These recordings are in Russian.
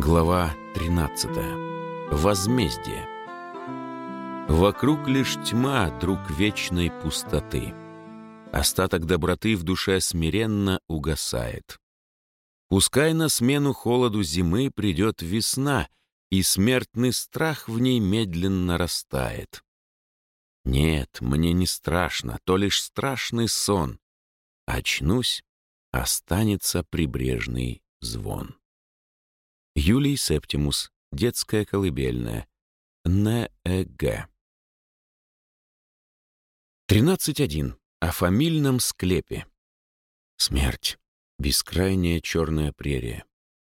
Глава 13. Возмездие. Вокруг лишь тьма, друг вечной пустоты. Остаток доброты в душе смиренно угасает. Пускай на смену холоду зимы придет весна, и смертный страх в ней медленно растает. Нет, мне не страшно, то лишь страшный сон. Очнусь, останется прибрежный звон. Юлий Септимус. Детская колыбельная. НЭГ. 13.1. О фамильном склепе. Смерть. Бескрайняя черная прерия.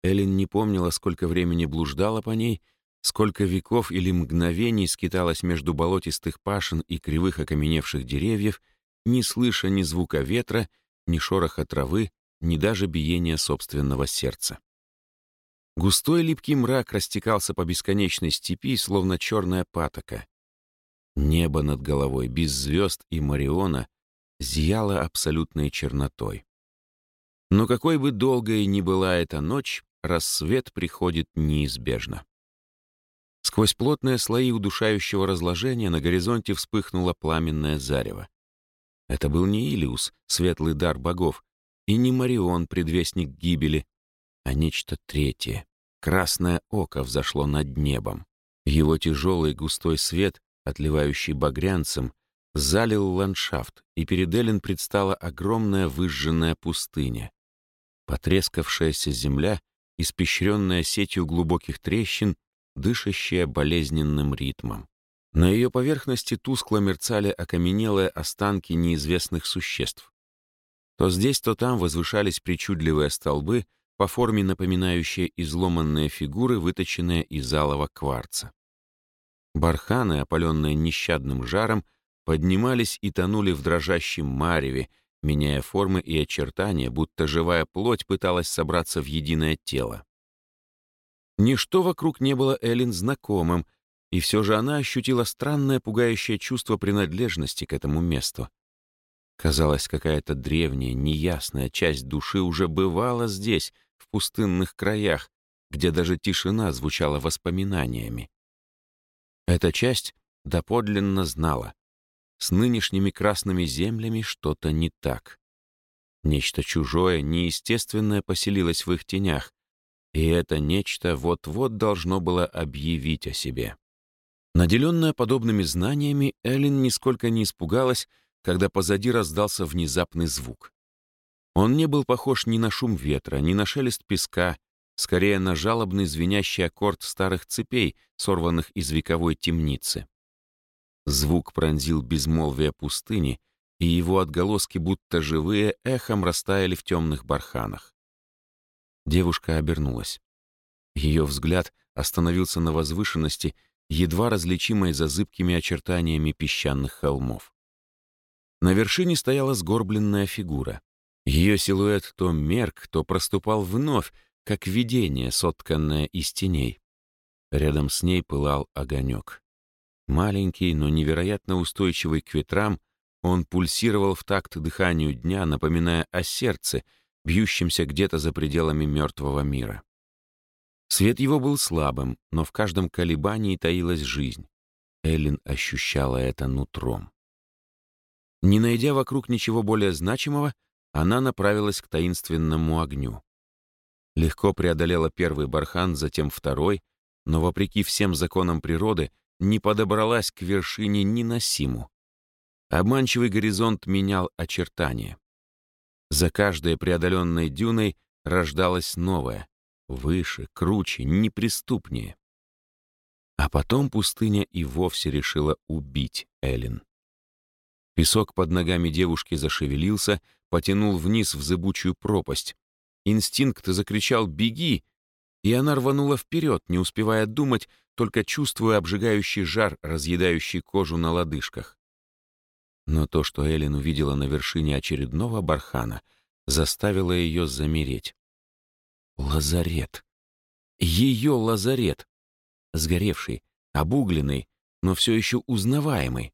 Эллен не помнила, сколько времени блуждала по ней, сколько веков или мгновений скиталась между болотистых пашин и кривых окаменевших деревьев, не слыша ни звука ветра, ни шороха травы, ни даже биения собственного сердца. Густой липкий мрак растекался по бесконечной степи, словно черная патока. Небо над головой, без звезд и Мариона, зияло абсолютной чернотой. Но какой бы долгой ни была эта ночь, рассвет приходит неизбежно. Сквозь плотные слои удушающего разложения на горизонте вспыхнуло пламенное зарево. Это был не Илиус, светлый дар богов, и не Марион, предвестник гибели, а нечто третье. Красное око взошло над небом. Его тяжелый густой свет, отливающий багрянцем, залил ландшафт, и перед Эллен предстала огромная выжженная пустыня. Потрескавшаяся земля, испещренная сетью глубоких трещин, дышащая болезненным ритмом. На ее поверхности тускло мерцали окаменелые останки неизвестных существ. То здесь, то там возвышались причудливые столбы, по форме напоминающие изломанные фигуры, выточенные из алого кварца. Барханы, опаленные нещадным жаром, поднимались и тонули в дрожащем мареве, меняя формы и очертания, будто живая плоть пыталась собраться в единое тело. Ничто вокруг не было Эллен знакомым, и все же она ощутила странное пугающее чувство принадлежности к этому месту. Казалось, какая-то древняя, неясная часть души уже бывала здесь, в пустынных краях, где даже тишина звучала воспоминаниями. Эта часть доподлинно знала. С нынешними красными землями что-то не так. Нечто чужое, неестественное поселилось в их тенях, и это нечто вот-вот должно было объявить о себе. Наделенная подобными знаниями, Эллен нисколько не испугалась, когда позади раздался внезапный звук. Он не был похож ни на шум ветра, ни на шелест песка, скорее на жалобный звенящий аккорд старых цепей, сорванных из вековой темницы. Звук пронзил безмолвие пустыни, и его отголоски, будто живые, эхом растаяли в темных барханах. Девушка обернулась. Ее взгляд остановился на возвышенности, едва различимой за зыбкими очертаниями песчаных холмов. На вершине стояла сгорбленная фигура. Ее силуэт то мерк, то проступал вновь, как видение, сотканное из теней. Рядом с ней пылал огонек. Маленький, но невероятно устойчивый к ветрам, он пульсировал в такт дыханию дня, напоминая о сердце, бьющемся где-то за пределами мертвого мира. Свет его был слабым, но в каждом колебании таилась жизнь. Эллен ощущала это нутром. Не найдя вокруг ничего более значимого, она направилась к таинственному огню. Легко преодолела первый бархан, затем второй, но, вопреки всем законам природы, не подобралась к вершине ни на симу. Обманчивый горизонт менял очертания. За каждой преодоленной дюной рождалась новая, выше, круче, неприступнее. А потом пустыня и вовсе решила убить Эллен. Песок под ногами девушки зашевелился, потянул вниз в зыбучую пропасть. Инстинкт закричал «Беги!», и она рванула вперед, не успевая думать, только чувствуя обжигающий жар, разъедающий кожу на лодыжках. Но то, что Эллен увидела на вершине очередного бархана, заставило ее замереть. Лазарет. Ее лазарет. Сгоревший, обугленный, но все еще узнаваемый.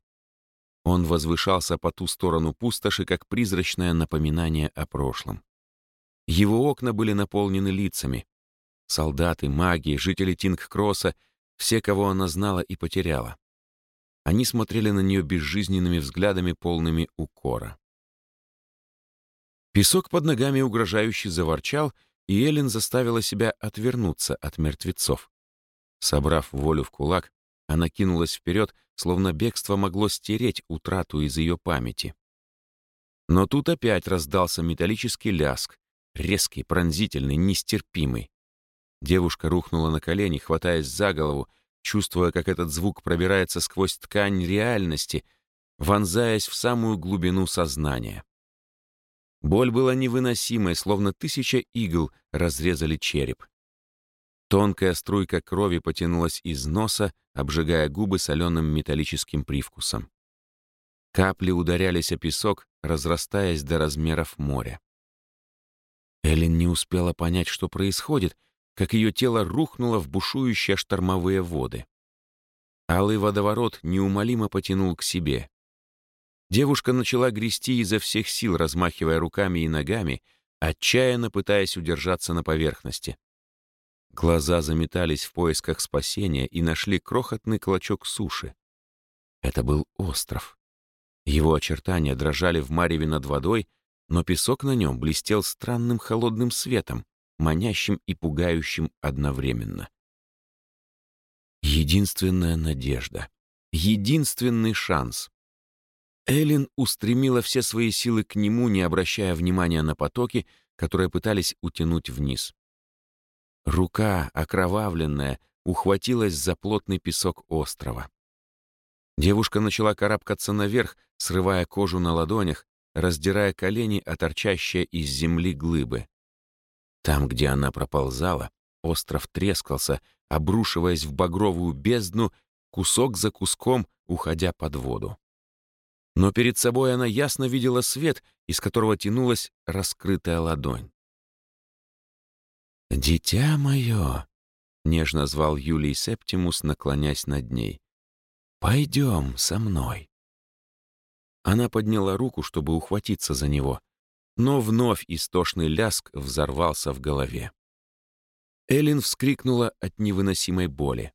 Он возвышался по ту сторону пустоши, как призрачное напоминание о прошлом. Его окна были наполнены лицами. солдаты, маги, жители Тингкросса, все, кого она знала и потеряла. Они смотрели на нее безжизненными взглядами, полными укора. Песок под ногами угрожающе заворчал, и Эллен заставила себя отвернуться от мертвецов. Собрав волю в кулак, она кинулась вперед, словно бегство могло стереть утрату из ее памяти. Но тут опять раздался металлический ляск, резкий, пронзительный, нестерпимый. Девушка рухнула на колени, хватаясь за голову, чувствуя, как этот звук пробирается сквозь ткань реальности, вонзаясь в самую глубину сознания. Боль была невыносимой, словно тысяча игл разрезали череп. Тонкая струйка крови потянулась из носа, обжигая губы соленым металлическим привкусом. Капли ударялись о песок, разрастаясь до размеров моря. Эллен не успела понять, что происходит, как ее тело рухнуло в бушующие штормовые воды. Алый водоворот неумолимо потянул к себе. Девушка начала грести изо всех сил, размахивая руками и ногами, отчаянно пытаясь удержаться на поверхности. Глаза заметались в поисках спасения и нашли крохотный клочок суши. Это был остров. Его очертания дрожали в мареве над водой, но песок на нем блестел странным холодным светом, манящим и пугающим одновременно. Единственная надежда, единственный шанс. Эллен устремила все свои силы к нему, не обращая внимания на потоки, которые пытались утянуть вниз. Рука, окровавленная, ухватилась за плотный песок острова. Девушка начала карабкаться наверх, срывая кожу на ладонях, раздирая колени о из земли глыбы. Там, где она проползала, остров трескался, обрушиваясь в багровую бездну, кусок за куском, уходя под воду. Но перед собой она ясно видела свет, из которого тянулась раскрытая ладонь. «Дитя мое!» — нежно звал Юлий Септимус, наклонясь над ней. «Пойдем со мной». Она подняла руку, чтобы ухватиться за него, но вновь истошный ляск взорвался в голове. Эллен вскрикнула от невыносимой боли.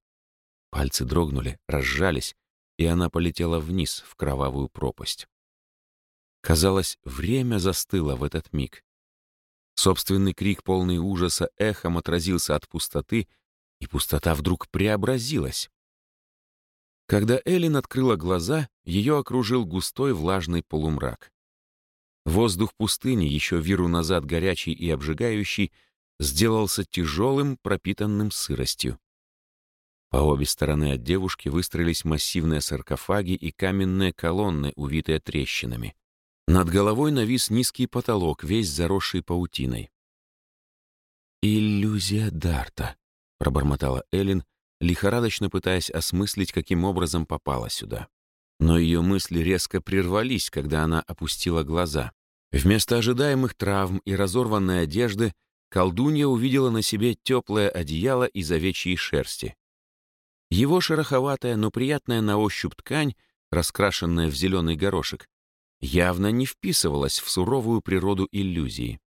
Пальцы дрогнули, разжались, и она полетела вниз в кровавую пропасть. Казалось, время застыло в этот миг. Собственный крик, полный ужаса, эхом отразился от пустоты, и пустота вдруг преобразилась. Когда Эллен открыла глаза, ее окружил густой влажный полумрак. Воздух пустыни, еще виру назад горячий и обжигающий, сделался тяжелым, пропитанным сыростью. По обе стороны от девушки выстроились массивные саркофаги и каменные колонны, увитые трещинами. Над головой навис низкий потолок, весь заросший паутиной. «Иллюзия Дарта», — пробормотала Эллен, лихорадочно пытаясь осмыслить, каким образом попала сюда. Но ее мысли резко прервались, когда она опустила глаза. Вместо ожидаемых травм и разорванной одежды колдунья увидела на себе теплое одеяло из овечьей шерсти. Его шероховатая, но приятная на ощупь ткань, раскрашенная в зеленый горошек, явно не вписывалась в суровую природу иллюзии.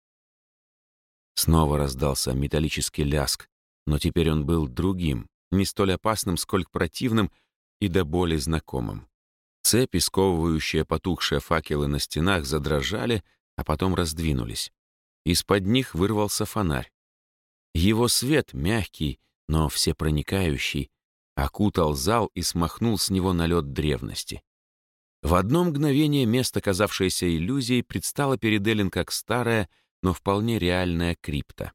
Снова раздался металлический ляск, но теперь он был другим, не столь опасным, сколько противным и до боли знакомым. Цепи, сковывающие потухшие факелы на стенах, задрожали, а потом раздвинулись. Из-под них вырвался фонарь. Его свет, мягкий, но всепроникающий, окутал зал и смахнул с него налет древности. В одно мгновение место, казавшееся иллюзией, предстало перед Эллен как старая, но вполне реальная крипта.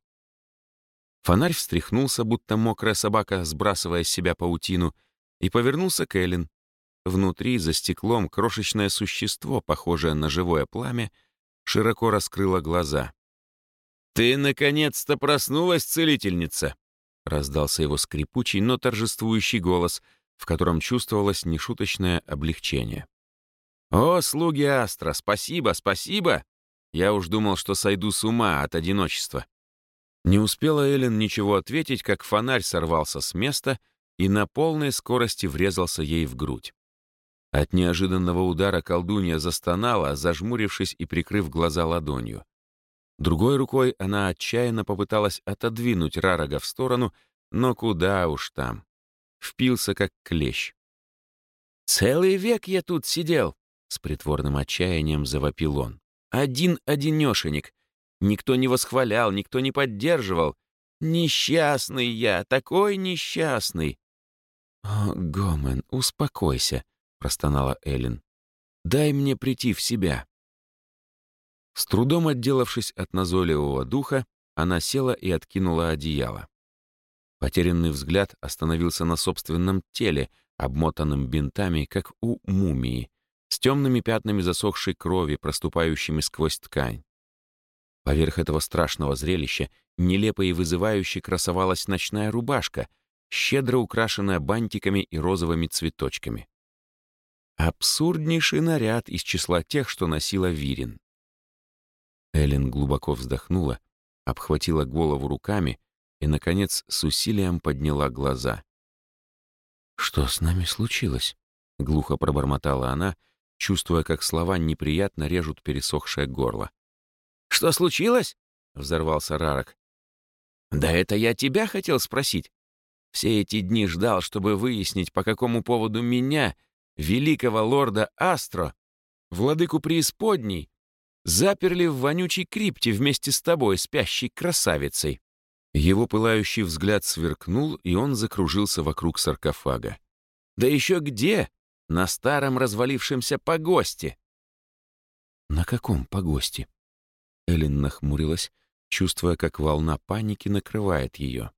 Фонарь встряхнулся, будто мокрая собака, сбрасывая с себя паутину, и повернулся к Эллен. Внутри, за стеклом, крошечное существо, похожее на живое пламя, широко раскрыло глаза. «Ты, наконец-то, проснулась, целительница!» — раздался его скрипучий, но торжествующий голос, в котором чувствовалось нешуточное облегчение. «О, слуги Астра, спасибо, спасибо! Я уж думал, что сойду с ума от одиночества». Не успела Эллен ничего ответить, как фонарь сорвался с места и на полной скорости врезался ей в грудь. От неожиданного удара колдунья застонала, зажмурившись и прикрыв глаза ладонью. Другой рукой она отчаянно попыталась отодвинуть Рарага в сторону, но куда уж там. Впился, как клещ. «Целый век я тут сидел!» — с притворным отчаянием завопил он. «Один-одинешенек. Никто не восхвалял, никто не поддерживал. Несчастный я, такой несчастный!» «О, Гомен, успокойся», — простонала Эллен. «Дай мне прийти в себя». С трудом отделавшись от назойливого духа, она села и откинула одеяло. Потерянный взгляд остановился на собственном теле, обмотанном бинтами, как у мумии, с темными пятнами засохшей крови, проступающими сквозь ткань. Поверх этого страшного зрелища нелепо и вызывающе красовалась ночная рубашка, щедро украшенная бантиками и розовыми цветочками. Абсурднейший наряд из числа тех, что носила Вирин. Эллен глубоко вздохнула, обхватила голову руками и, наконец, с усилием подняла глаза. «Что с нами случилось?» — глухо пробормотала она, чувствуя, как слова неприятно режут пересохшее горло. «Что случилось?» — взорвался Рарок. «Да это я тебя хотел спросить. Все эти дни ждал, чтобы выяснить, по какому поводу меня, великого лорда Астро, владыку преисподней, заперли в вонючей крипте вместе с тобой, спящей красавицей». Его пылающий взгляд сверкнул, и он закружился вокруг саркофага. «Да еще где? На старом развалившемся погосте!» «На каком погосте?» Эллен нахмурилась, чувствуя, как волна паники накрывает ее.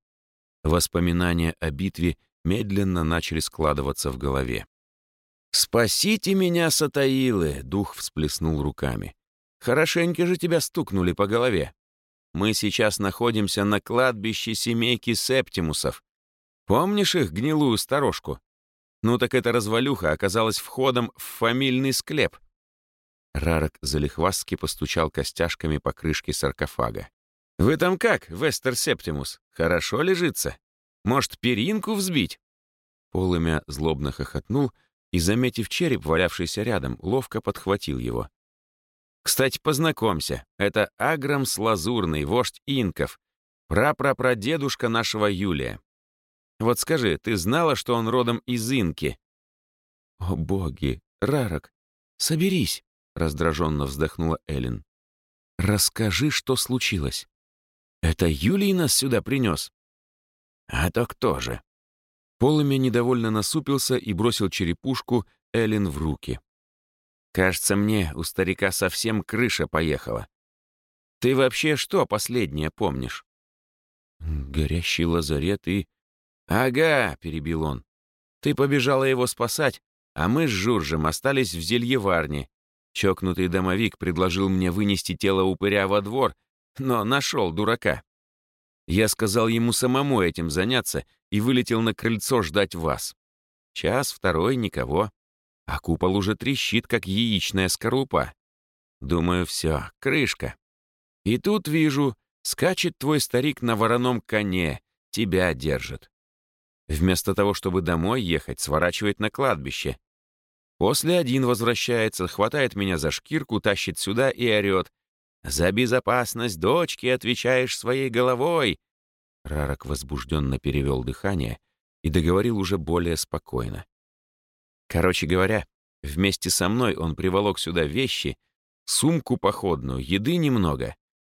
Воспоминания о битве медленно начали складываться в голове. «Спасите меня, Сатаилы!» — дух всплеснул руками. «Хорошенько же тебя стукнули по голове. Мы сейчас находимся на кладбище семейки Септимусов. Помнишь их гнилую сторожку? Ну так эта развалюха оказалась входом в фамильный склеп». Рарок залихвастски постучал костяшками по крышке саркофага. «Вы там как, Вестер Септимус? Хорошо лежится? Может, перинку взбить?» Полымя злобно хохотнул и, заметив череп, валявшийся рядом, ловко подхватил его. «Кстати, познакомься, это Аграмс Лазурный, вождь инков, прапрапрадедушка нашего Юлия. Вот скажи, ты знала, что он родом из инки?» «О боги, Рарок, соберись!» — раздраженно вздохнула Эллен. «Расскажи, что случилось. Это Юлий нас сюда принес?» «А то кто же?» Полымя недовольно насупился и бросил черепушку Эллен в руки. «Кажется мне, у старика совсем крыша поехала. Ты вообще что последнее помнишь?» «Горящий лазарет и...» «Ага», — перебил он. «Ты побежала его спасать, а мы с Журжем остались в зельеварне. Чокнутый домовик предложил мне вынести тело упыря во двор, но нашел дурака. Я сказал ему самому этим заняться и вылетел на крыльцо ждать вас. Час, второй, никого. А купол уже трещит, как яичная скорлупа. Думаю, все, крышка. И тут вижу, скачет твой старик на вороном коне, тебя держит. Вместо того, чтобы домой ехать, сворачивает на кладбище. После один возвращается, хватает меня за шкирку, тащит сюда и орет. «За безопасность дочки отвечаешь своей головой!» Рарок возбужденно перевел дыхание и договорил уже более спокойно. Короче говоря, вместе со мной он приволок сюда вещи, сумку походную, еды немного,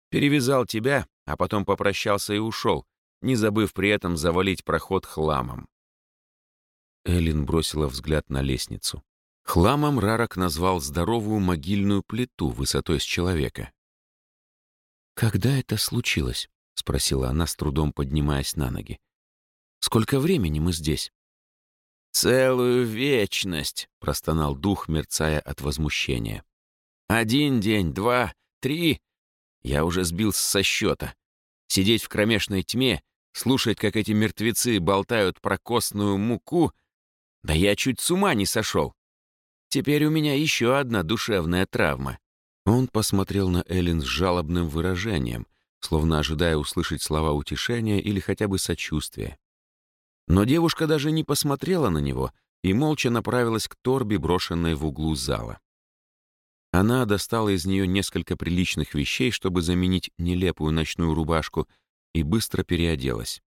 перевязал тебя, а потом попрощался и ушел, не забыв при этом завалить проход хламом. Эллин бросила взгляд на лестницу. Хламом Рарок назвал здоровую могильную плиту высотой с человека. «Когда это случилось?» — спросила она, с трудом поднимаясь на ноги. «Сколько времени мы здесь?» «Целую вечность!» — простонал дух, мерцая от возмущения. «Один день, два, три...» Я уже сбился со счета. Сидеть в кромешной тьме, слушать, как эти мертвецы болтают про костную муку... Да я чуть с ума не сошел. Теперь у меня еще одна душевная травма». Он посмотрел на Эллен с жалобным выражением, словно ожидая услышать слова утешения или хотя бы сочувствия. Но девушка даже не посмотрела на него и молча направилась к торбе, брошенной в углу зала. Она достала из нее несколько приличных вещей, чтобы заменить нелепую ночную рубашку, и быстро переоделась.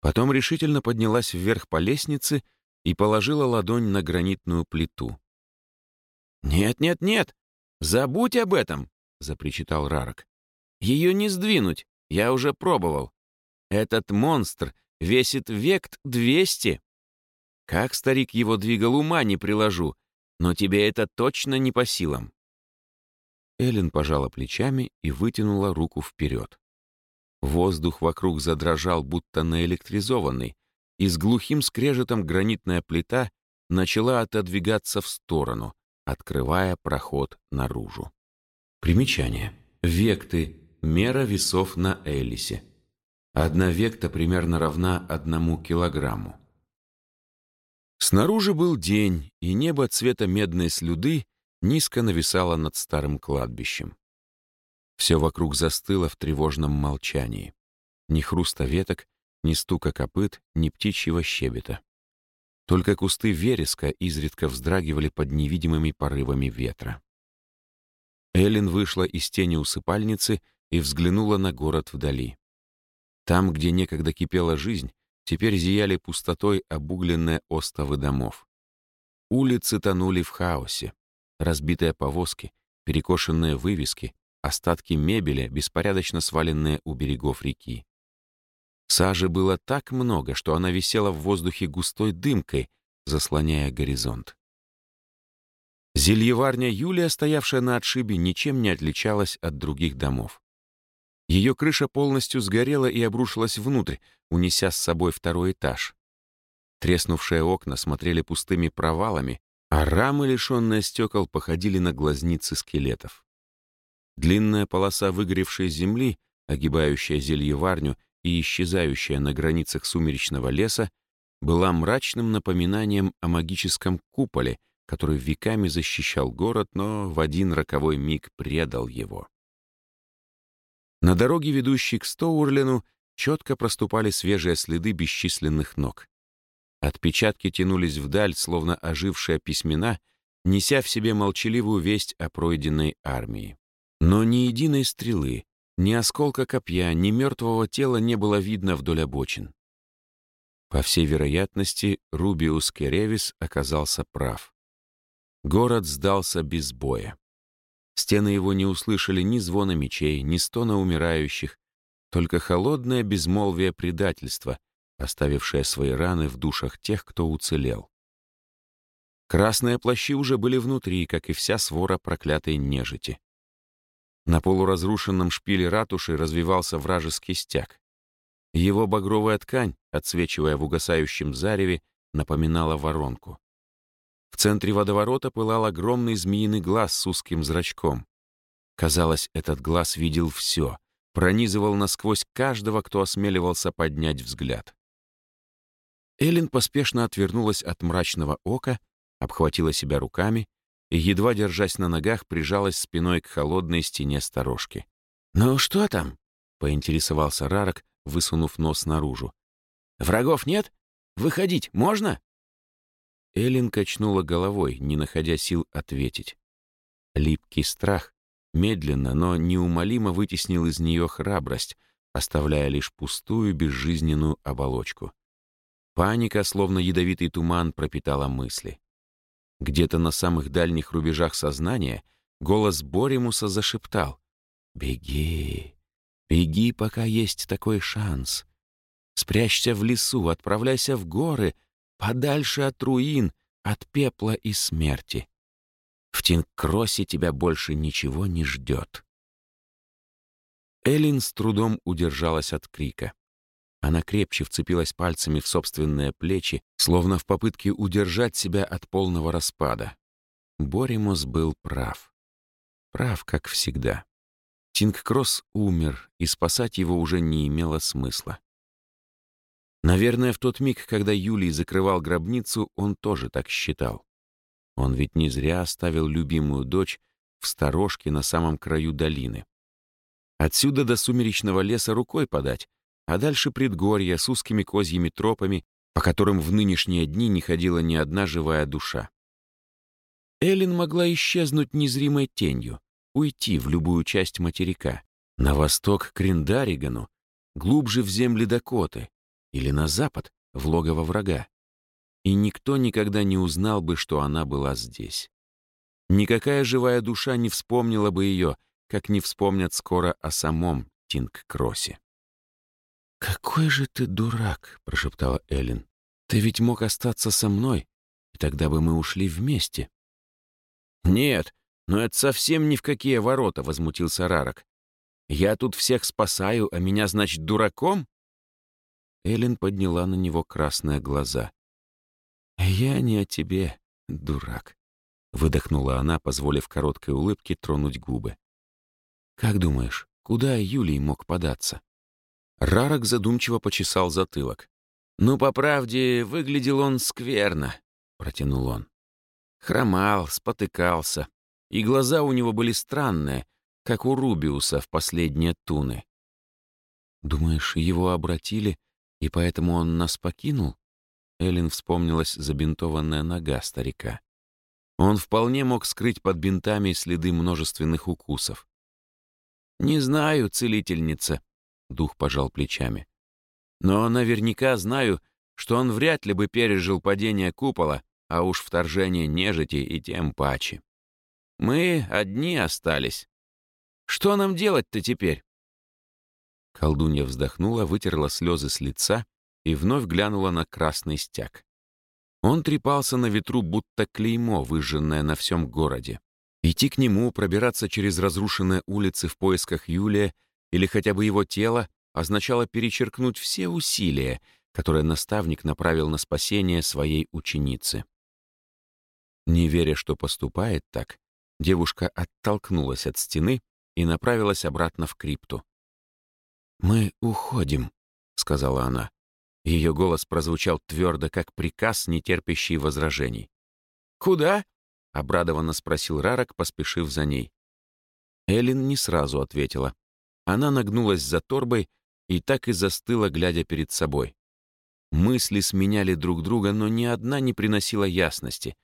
Потом решительно поднялась вверх по лестнице и положила ладонь на гранитную плиту. «Нет, нет, нет! Забудь об этом!» — запричитал Рарок. «Ее не сдвинуть, я уже пробовал. Этот монстр весит вект 200. Как старик его двигал, ума не приложу, но тебе это точно не по силам». Эллен пожала плечами и вытянула руку вперед. Воздух вокруг задрожал, будто наэлектризованный, и с глухим скрежетом гранитная плита начала отодвигаться в сторону, открывая проход наружу. Примечание. Векты — мера весов на Элисе. Одна векта примерно равна одному килограмму. Снаружи был день, и небо цвета медной слюды низко нависало над старым кладбищем. Все вокруг застыло в тревожном молчании. Ни хруста веток, ни стука копыт, ни птичьего щебета. Только кусты вереска изредка вздрагивали под невидимыми порывами ветра. Эллен вышла из тени усыпальницы и взглянула на город вдали. Там, где некогда кипела жизнь, теперь зияли пустотой обугленные остовы домов. Улицы тонули в хаосе. Разбитые повозки, перекошенные вывески, остатки мебели, беспорядочно сваленные у берегов реки. Сажи было так много, что она висела в воздухе густой дымкой, заслоняя горизонт. Зельеварня Юлия, стоявшая на отшибе, ничем не отличалась от других домов. Ее крыша полностью сгорела и обрушилась внутрь, унеся с собой второй этаж. Треснувшие окна смотрели пустыми провалами, а рамы, лишенные стекол, походили на глазницы скелетов. Длинная полоса выгоревшей земли, огибающая зельеварню и исчезающая на границах сумеречного леса, была мрачным напоминанием о магическом куполе, который веками защищал город, но в один роковой миг предал его. На дороге, ведущей к Стоурлену, четко проступали свежие следы бесчисленных ног. Отпечатки тянулись вдаль, словно ожившая письмена, неся в себе молчаливую весть о пройденной армии. Но ни единой стрелы, ни осколка копья, ни мертвого тела не было видно вдоль обочин. По всей вероятности, Рубиус Керевис оказался прав. Город сдался без боя. Стены его не услышали ни звона мечей, ни стона умирающих, только холодное безмолвие предательства, оставившее свои раны в душах тех, кто уцелел. Красные плащи уже были внутри, как и вся свора проклятой нежити. На полуразрушенном шпиле ратуши развивался вражеский стяг. Его багровая ткань, отсвечивая в угасающем зареве, напоминала воронку. В центре водоворота пылал огромный змеиный глаз с узким зрачком. Казалось, этот глаз видел все, пронизывал насквозь каждого, кто осмеливался поднять взгляд. Эллен поспешно отвернулась от мрачного ока, обхватила себя руками и, едва держась на ногах, прижалась спиной к холодной стене сторожки. «Ну что там?» — поинтересовался Рарок, высунув нос наружу. «Врагов нет? Выходить можно?» Эллен качнула головой, не находя сил ответить. Липкий страх медленно, но неумолимо вытеснил из нее храбрость, оставляя лишь пустую безжизненную оболочку. Паника, словно ядовитый туман, пропитала мысли. Где-то на самых дальних рубежах сознания голос Боримуса зашептал «Беги, беги, пока есть такой шанс. Спрячься в лесу, отправляйся в горы, подальше от руин, от пепла и смерти. В Тинкросе тебя больше ничего не ждет». Эллин с трудом удержалась от крика. Она крепче вцепилась пальцами в собственные плечи, словно в попытке удержать себя от полного распада. Боримус был прав. Прав, как всегда. Тингкросс умер, и спасать его уже не имело смысла. Наверное, в тот миг, когда Юлий закрывал гробницу, он тоже так считал. Он ведь не зря оставил любимую дочь в сторожке на самом краю долины. Отсюда до сумеречного леса рукой подать, а дальше предгорья с узкими козьими тропами, по которым в нынешние дни не ходила ни одна живая душа. Эллен могла исчезнуть незримой тенью, уйти в любую часть материка, на восток к Риндаригану, глубже в земли Дакоты или на запад, в логово врага. И никто никогда не узнал бы, что она была здесь. Никакая живая душа не вспомнила бы ее, как не вспомнят скоро о самом Тинг-Кроссе. «Какой же ты дурак!» — прошептала Эллен. «Ты ведь мог остаться со мной, и тогда бы мы ушли вместе». «Нет, но это совсем ни в какие ворота», — возмутился Рарок. «Я тут всех спасаю, а меня, значит, дураком?» Эллен подняла на него красные глаза. «Я не о тебе, дурак», — выдохнула она, позволив короткой улыбке тронуть губы. «Как думаешь, куда Юлий мог податься?» Рарок задумчиво почесал затылок. «Ну, по правде, выглядел он скверно», — протянул он. Хромал, спотыкался, и глаза у него были странные, как у Рубиуса в последние туны. «Думаешь, его обратили, и поэтому он нас покинул?» Эллен вспомнилась забинтованная нога старика. Он вполне мог скрыть под бинтами следы множественных укусов. «Не знаю, целительница», Дух пожал плечами. Но наверняка знаю, что он вряд ли бы пережил падение купола, а уж вторжение нежити и тем паче. Мы одни остались. Что нам делать-то теперь? Колдунья вздохнула, вытерла слезы с лица и вновь глянула на красный стяг. Он трепался на ветру, будто клеймо, выжженное на всем городе. Идти к нему, пробираться через разрушенные улицы в поисках Юлия или хотя бы его тело означало перечеркнуть все усилия, которые наставник направил на спасение своей ученицы. Не веря, что поступает так, девушка оттолкнулась от стены и направилась обратно в крипту. «Мы уходим», — сказала она. Ее голос прозвучал твердо, как приказ, не терпящий возражений. «Куда?» — обрадованно спросил Рарок, поспешив за ней. Эллен не сразу ответила. Она нагнулась за торбой и так и застыла, глядя перед собой. Мысли сменяли друг друга, но ни одна не приносила ясности.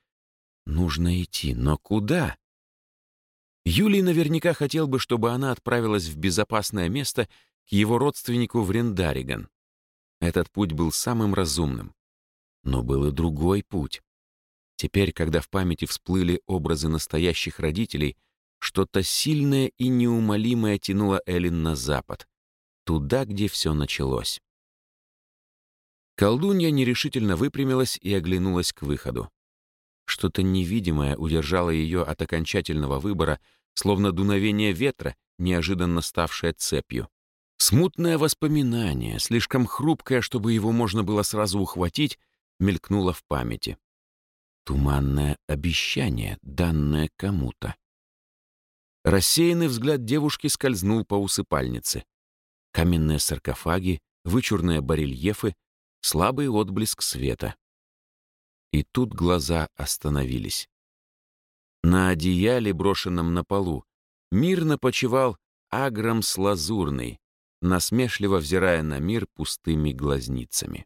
Нужно идти, но куда? Юлий наверняка хотел бы, чтобы она отправилась в безопасное место к его родственнику в Рендариган. Этот путь был самым разумным. Но был и другой путь. Теперь, когда в памяти всплыли образы настоящих родителей, что-то сильное и неумолимое тянуло Эллен на запад, туда, где все началось. Колдунья нерешительно выпрямилась и оглянулась к выходу. Что-то невидимое удержало ее от окончательного выбора, словно дуновение ветра, неожиданно ставшее цепью. Смутное воспоминание, слишком хрупкое, чтобы его можно было сразу ухватить, мелькнуло в памяти. Туманное обещание, данное кому-то. Рассеянный взгляд девушки скользнул по усыпальнице. Каменные саркофаги, вычурные барельефы, слабый отблеск света. И тут глаза остановились. На одеяле, брошенном на полу, мирно почевал агром слазурный, насмешливо взирая на мир пустыми глазницами.